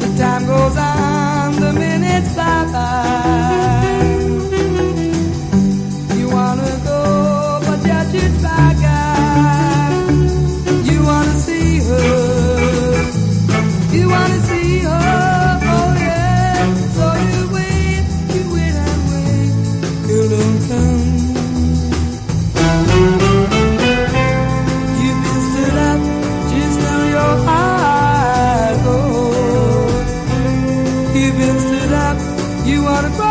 The time goes on, the minutes fly by. You wanna go, but you're. You are a boy.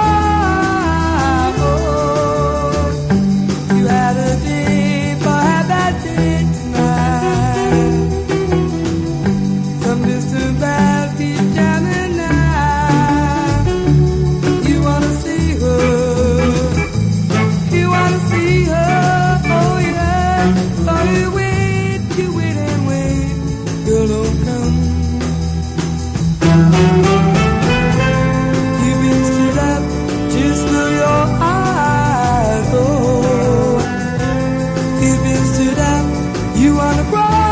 You had a dream, I had that dream tonight. Some distance. You wanna grow?